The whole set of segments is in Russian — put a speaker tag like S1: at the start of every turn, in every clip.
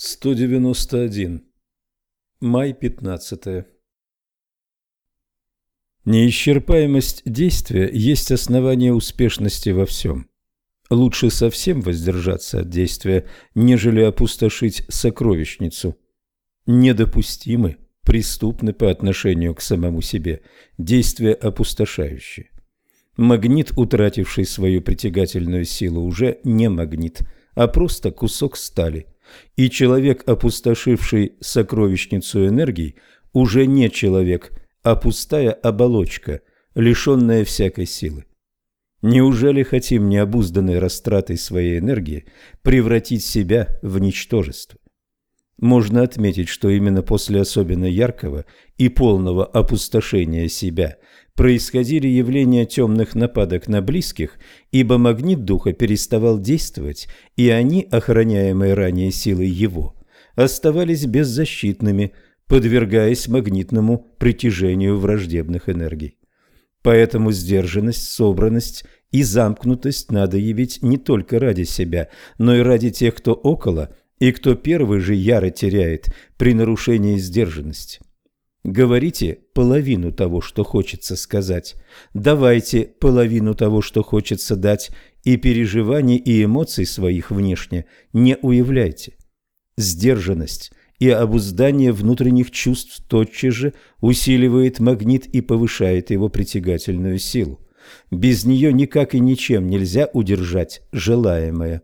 S1: 191. Май 15. Неисчерпаемость действия есть основание успешности во всем. Лучше совсем воздержаться от действия, нежели опустошить сокровищницу. Недопустимы, преступны по отношению к самому себе действия опустошающие. Магнит, утративший свою притягательную силу, уже не магнит, а просто кусок стали – и человек, опустошивший сокровищницу энергий, уже не человек, а пустая оболочка, лишенная всякой силы. Неужели хотим необузданной растратой своей энергии превратить себя в ничтожество? Можно отметить, что именно после особенно яркого и полного опустошения себя происходили явления темных нападок на близких, ибо магнит духа переставал действовать, и они, охраняемые ранее силой его, оставались беззащитными, подвергаясь магнитному притяжению враждебных энергий. Поэтому сдержанность, собранность и замкнутость надо явить не только ради себя, но и ради тех, кто около, и кто первый же яро теряет при нарушении сдержанности. Говорите половину того, что хочется сказать. Давайте половину того, что хочется дать, и переживаний и эмоций своих внешне не уявляйте. Сдержанность и обуздание внутренних чувств тотчас же усиливает магнит и повышает его притягательную силу. Без нее никак и ничем нельзя удержать желаемое.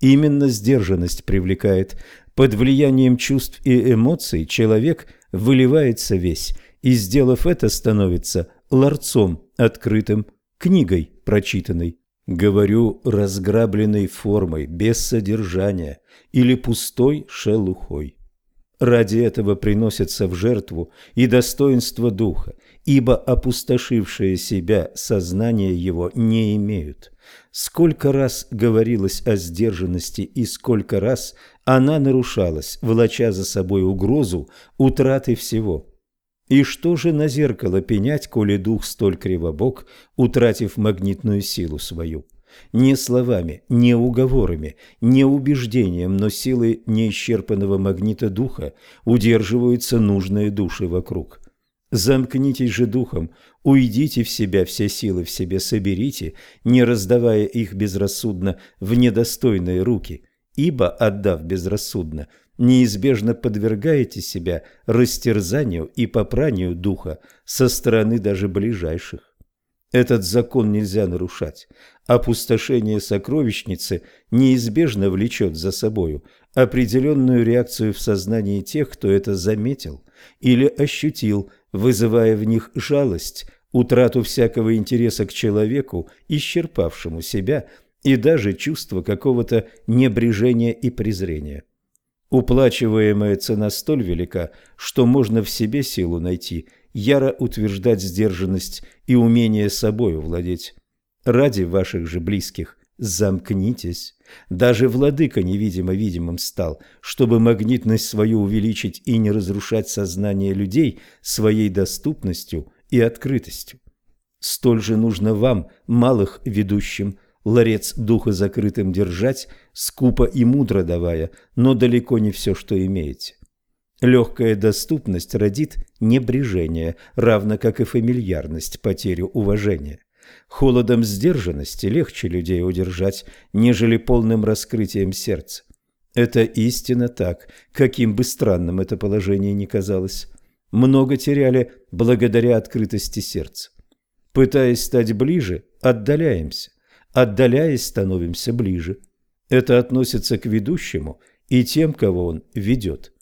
S1: Именно сдержанность привлекает. Под влиянием чувств и эмоций человек – выливается весь, и, сделав это, становится ларцом открытым, книгой прочитанной. Говорю, разграбленной формой, без содержания или пустой шелухой. Ради этого приносятся в жертву и достоинство духа, ибо опустошившие себя сознание его не имеют. Сколько раз говорилось о сдержанности и сколько раз она нарушалась, волоча за собой угрозу утраты всего. И что же на зеркало пенять, коли дух столь кривобок, утратив магнитную силу свою? Не словами, не уговорами, не убеждением, но силой неисчерпанного магнита духа удерживаются нужные души вокруг. Замкнитесь же духом, уйдите в себя, все силы в себе соберите, не раздавая их безрассудно в недостойные руки – ибо, отдав безрассудно, неизбежно подвергаете себя растерзанию и попранию духа со стороны даже ближайших. Этот закон нельзя нарушать. Опустошение сокровищницы неизбежно влечет за собою определенную реакцию в сознании тех, кто это заметил или ощутил, вызывая в них жалость, утрату всякого интереса к человеку, исчерпавшему себя – и даже чувство какого-то небрежения и презрения. Уплачиваемая цена столь велика, что можно в себе силу найти, яро утверждать сдержанность и умение собою владеть. Ради ваших же близких замкнитесь. Даже владыка невидимо видимым стал, чтобы магнитность свою увеличить и не разрушать сознание людей своей доступностью и открытостью. Столь же нужно вам, малых ведущим, ларец духа закрытым держать, скупо и мудро давая, но далеко не все, что имеете. Легкая доступность родит небрежение, равно как и фамильярность, потерю уважения. Холодом сдержанности легче людей удержать, нежели полным раскрытием сердца. Это истинно так, каким бы странным это положение ни казалось. Много теряли благодаря открытости сердца. Пытаясь стать ближе, отдаляемся. Отдаляясь, становимся ближе. Это относится к ведущему и тем, кого он ведет.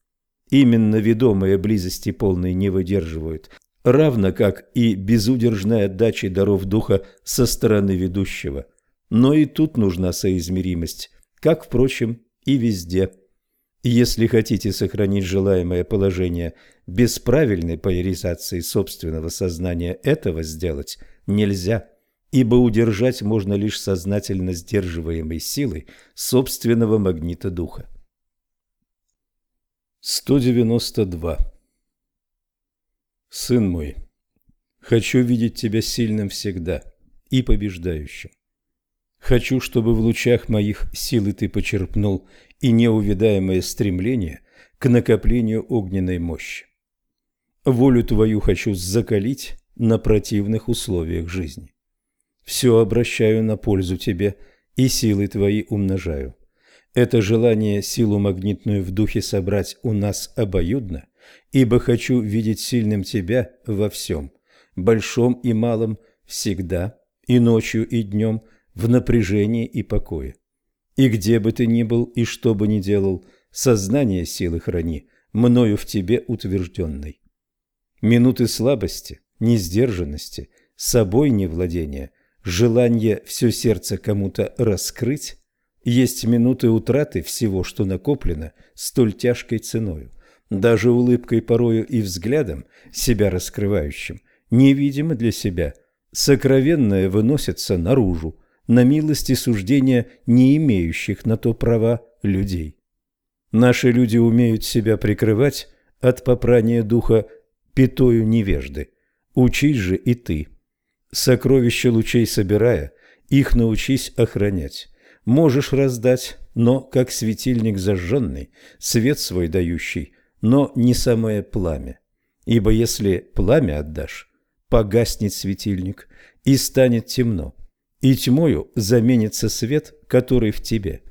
S1: Именно ведомые близости полной не выдерживают, равно как и безудержная отдача даров духа со стороны ведущего. Но и тут нужна соизмеримость, как, впрочем, и везде. Если хотите сохранить желаемое положение без правильной поляризации собственного сознания, этого сделать нельзя ибо удержать можно лишь сознательно сдерживаемой силой собственного магнита духа. 192. Сын мой, хочу видеть тебя сильным всегда и побеждающим. Хочу, чтобы в лучах моих силы ты почерпнул и неувидаемое стремление к накоплению огненной мощи. Волю твою хочу закалить на противных условиях жизни. Все обращаю на пользу тебе, и силы твои умножаю. Это желание силу магнитную в духе собрать у нас обоюдно, ибо хочу видеть сильным тебя во всем, большом и малом, всегда, и ночью, и днем, в напряжении и покое. И где бы ты ни был, и что бы ни делал, сознание силы храни, мною в тебе утвержденной. Минуты слабости, несдержанности, собой невладения, желание все сердце кому-то раскрыть, есть минуты утраты всего, что накоплено столь тяжкой ценою. Даже улыбкой порою и взглядом, себя раскрывающим, невидимо для себя, сокровенное выносится наружу, на милости суждения не имеющих на то права людей. Наши люди умеют себя прикрывать от попрания духа пятою невежды. Учись же и ты. Сокровища лучей собирая, их научись охранять. Можешь раздать, но как светильник зажженный, свет свой дающий, но не самое пламя. Ибо если пламя отдашь, погаснет светильник, и станет темно, и тьмою заменится свет, который в тебе.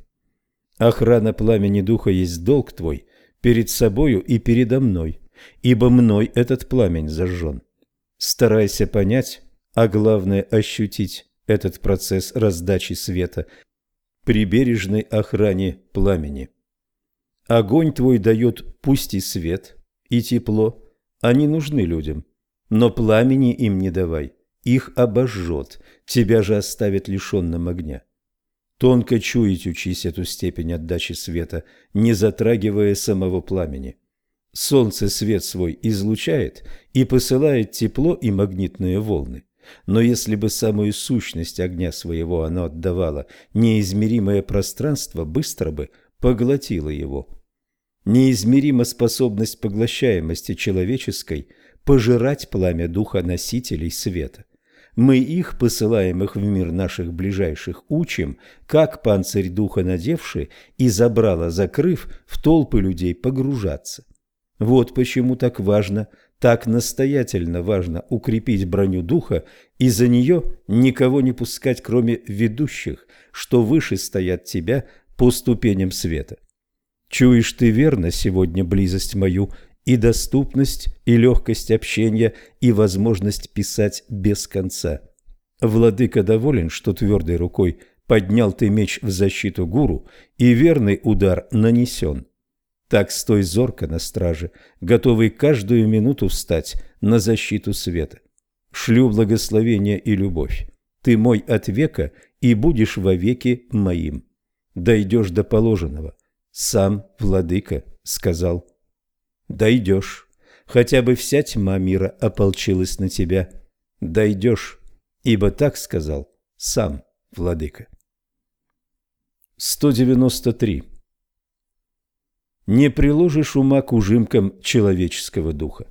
S1: Охрана пламени духа есть долг твой перед собою и передо мной, ибо мной этот пламень зажжен. Старайся понять, а главное ощутить этот процесс раздачи света при бережной охране пламени. Огонь твой дает пусть и свет, и тепло, они нужны людям, но пламени им не давай, их обожжет, тебя же оставит лишенным огня. Тонко чуять учись эту степень отдачи света, не затрагивая самого пламени. Солнце свет свой излучает и посылает тепло и магнитные волны. Но если бы самую сущность огня своего оно отдавало, неизмеримое пространство быстро бы поглотило его. Неизмерима способность поглощаемости человеческой пожирать пламя духа носителей света. Мы их, посылаемых в мир наших ближайших, учим, как панцирь духа надевший и забрало закрыв, в толпы людей погружаться. Вот почему так важно так настоятельно важно укрепить броню духа и за нее никого не пускать, кроме ведущих, что выше стоят тебя по ступеням света. Чуешь ты верно сегодня близость мою и доступность, и легкость общения, и возможность писать без конца. Владыка доволен, что твердой рукой поднял ты меч в защиту гуру, и верный удар нанесен. Так стой зорко на страже, готовый каждую минуту встать на защиту света. Шлю благословение и любовь. Ты мой от века и будешь вовеки моим. Дойдешь до положенного. Сам владыка сказал. Дойдешь. Хотя бы вся тьма мира ополчилась на тебя. Дойдешь, ибо так сказал сам владыка. 193. Не приложишь ума к ужимкам человеческого духа.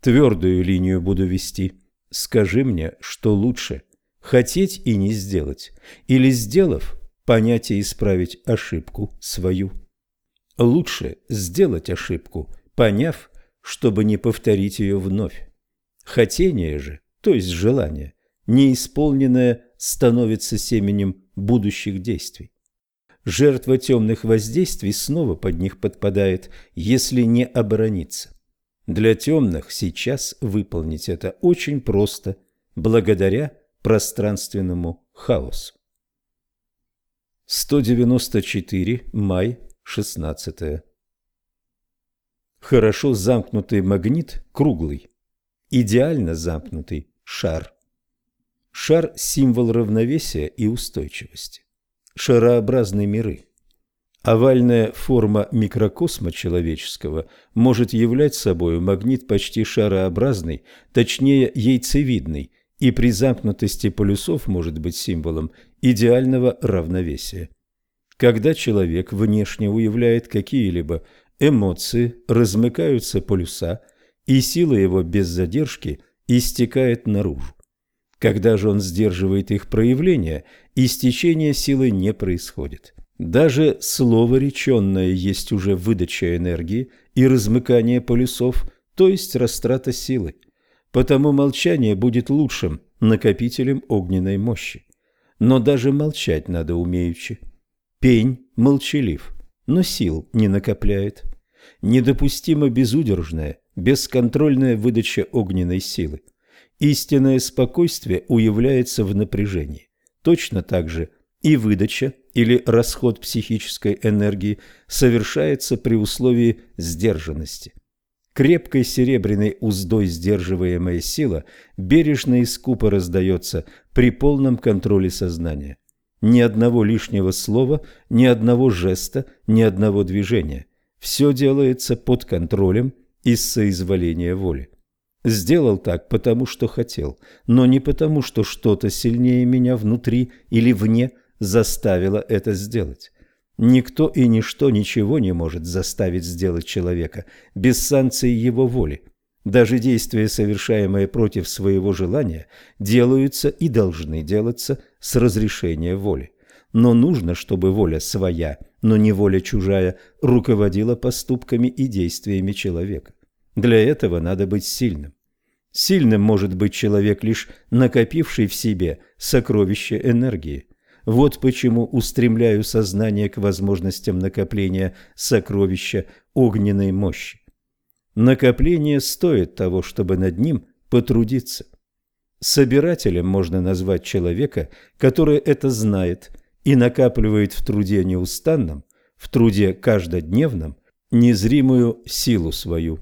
S1: Твердую линию буду вести. Скажи мне, что лучше – хотеть и не сделать, или, сделав, понять и исправить ошибку свою. Лучше сделать ошибку, поняв, чтобы не повторить ее вновь. Хотение же, то есть желание, неисполненное становится семенем будущих действий. Жертва темных воздействий снова под них подпадает, если не оборониться. Для темных сейчас выполнить это очень просто, благодаря пространственному хаосу. 194. Май 16. Хорошо замкнутый магнит круглый, идеально замкнутый шар. Шар – символ равновесия и устойчивости шарообразные миры. Овальная форма микрокосма человеческого может являть собой магнит почти шарообразный, точнее яйцевидный, и при замкнутости полюсов может быть символом идеального равновесия. Когда человек внешне уявляет какие-либо эмоции, размыкаются полюса, и сила его без задержки истекает наружу. Когда же он сдерживает их проявление, истечение силы не происходит. Даже слово реченное есть уже выдача энергии и размыкание полюсов, то есть растрата силы. Потому молчание будет лучшим накопителем огненной мощи. Но даже молчать надо умеючи. Пень молчалив, но сил не накопляет. Недопустимо безудержная, бесконтрольная выдача огненной силы. Истинное спокойствие уявляется в напряжении. Точно так же и выдача или расход психической энергии совершается при условии сдержанности. Крепкой серебряной уздой сдерживаемая сила бережно и скупо раздается при полном контроле сознания. Ни одного лишнего слова, ни одного жеста, ни одного движения. Все делается под контролем из соизволения воли. Сделал так, потому что хотел, но не потому, что что-то сильнее меня внутри или вне заставило это сделать. Никто и ничто ничего не может заставить сделать человека без санкции его воли. Даже действия, совершаемые против своего желания, делаются и должны делаться с разрешения воли. Но нужно, чтобы воля своя, но не воля чужая, руководила поступками и действиями человека. Для этого надо быть сильным. Сильным может быть человек, лишь накопивший в себе сокровище энергии. Вот почему устремляю сознание к возможностям накопления сокровища огненной мощи. Накопление стоит того, чтобы над ним потрудиться. Собирателем можно назвать человека, который это знает и накапливает в труде неустанном, в труде каждодневном, незримую силу свою.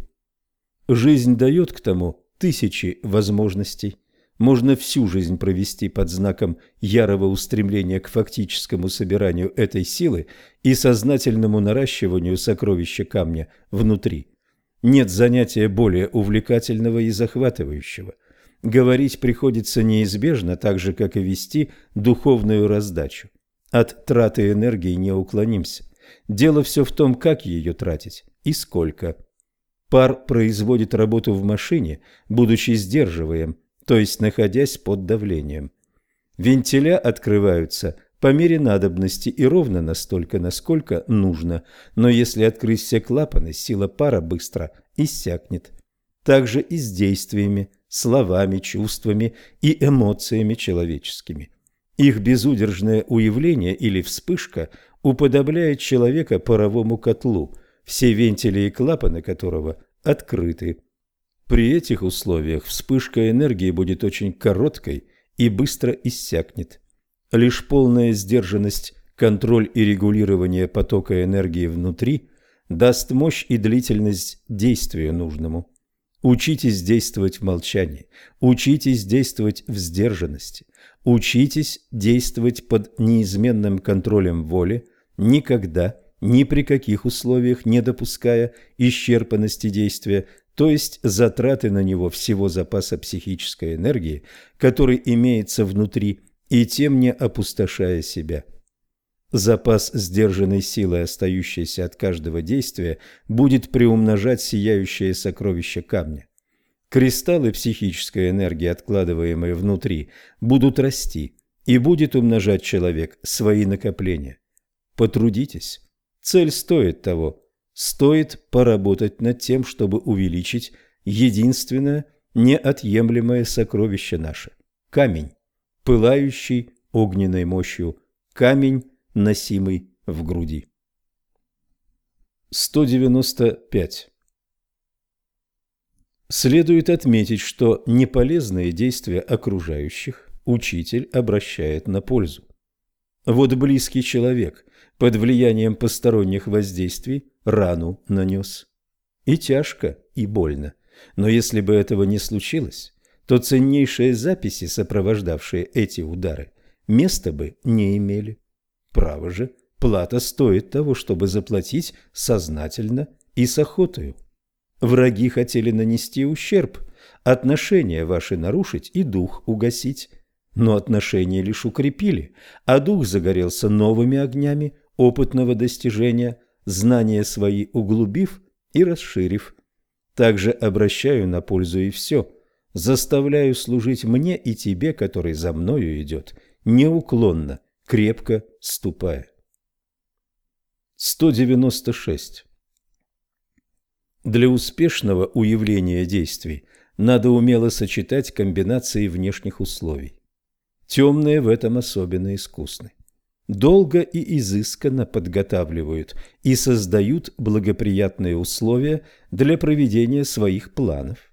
S1: Жизнь дает к тому тысячи возможностей. Можно всю жизнь провести под знаком ярого устремления к фактическому собиранию этой силы и сознательному наращиванию сокровища камня внутри. Нет занятия более увлекательного и захватывающего. Говорить приходится неизбежно, так же, как и вести духовную раздачу. От траты энергии не уклонимся. Дело все в том, как ее тратить и сколько. Пар производит работу в машине, будучи сдерживаем, то есть находясь под давлением. Вентиля открываются по мере надобности и ровно настолько, насколько нужно, но если открыть все клапаны, сила пара быстро иссякнет. Также и с действиями, словами, чувствами и эмоциями человеческими. Их безудержное уявление или вспышка уподобляет человека паровому котлу – все вентили и клапаны которого открыты. При этих условиях вспышка энергии будет очень короткой и быстро иссякнет. Лишь полная сдержанность, контроль и регулирование потока энергии внутри даст мощь и длительность действию нужному. Учитесь действовать в молчании, учитесь действовать в сдержанности, учитесь действовать под неизменным контролем воли, никогда ни при каких условиях не допуская исчерпанности действия, то есть затраты на него всего запаса психической энергии, который имеется внутри, и тем не опустошая себя. Запас сдержанной силы, остающейся от каждого действия, будет приумножать сияющее сокровище камня. Кристаллы психической энергии, откладываемые внутри, будут расти, и будет умножать человек свои накопления. Потрудитесь. Цель стоит того. Стоит поработать над тем, чтобы увеличить единственное неотъемлемое сокровище наше – камень, пылающий огненной мощью, камень, носимый в груди. 195. Следует отметить, что неполезные действия окружающих учитель обращает на пользу. Вот близкий человек под влиянием посторонних воздействий рану нанес. И тяжко, и больно. Но если бы этого не случилось, то ценнейшие записи, сопровождавшие эти удары, места бы не имели. Право же, плата стоит того, чтобы заплатить сознательно и с охотою. Враги хотели нанести ущерб, отношения ваши нарушить и дух угасить, но отношения лишь укрепили, а дух загорелся новыми огнями, опытного достижения, знания свои углубив и расширив. Также обращаю на пользу и все, заставляю служить мне и тебе, который за мною идет, неуклонно, крепко ступая. 196. Для успешного уявления действий надо умело сочетать комбинации внешних условий. Темные в этом особенно искусны. Долго и изысканно подготавливают и создают благоприятные условия для проведения своих планов,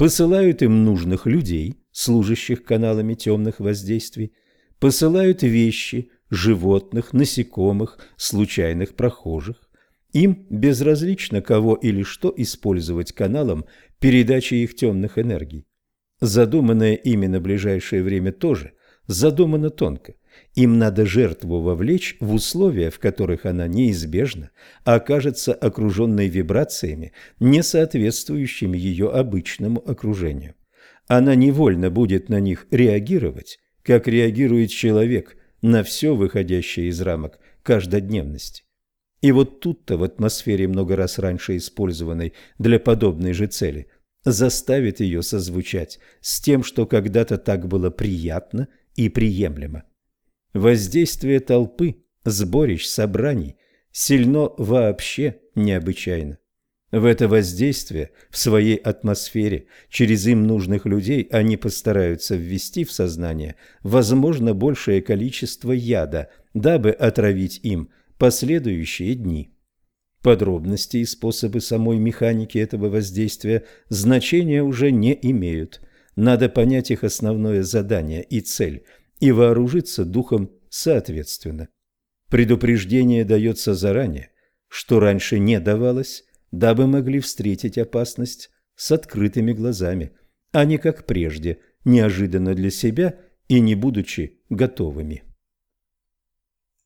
S1: посылают им нужных людей, служащих каналами темных воздействий, посылают вещи, животных, насекомых, случайных прохожих. Им безразлично, кого или что использовать каналом передачи их темных энергий. Задуманное ими на ближайшее время тоже задумано тонко. Им надо жертву вовлечь в условия, в которых она неизбежно окажется окруженной вибрациями, не соответствующими ее обычному окружению. Она невольно будет на них реагировать, как реагирует человек на все выходящее из рамок каждодневности. И вот тут-то в атмосфере много раз раньше использованной для подобной же цели заставит ее созвучать с тем, что когда-то так было приятно и приемлемо. Воздействие толпы, сборищ, собраний сильно вообще необычайно. В это воздействие, в своей атмосфере, через им нужных людей они постараются ввести в сознание возможно большее количество яда, дабы отравить им последующие дни. Подробности и способы самой механики этого воздействия значения уже не имеют. Надо понять их основное задание и цель и вооружиться духом соответственно. Предупреждение дается заранее, что раньше не давалось, дабы могли встретить опасность с открытыми глазами, а не как прежде, неожиданно для себя и не будучи готовыми.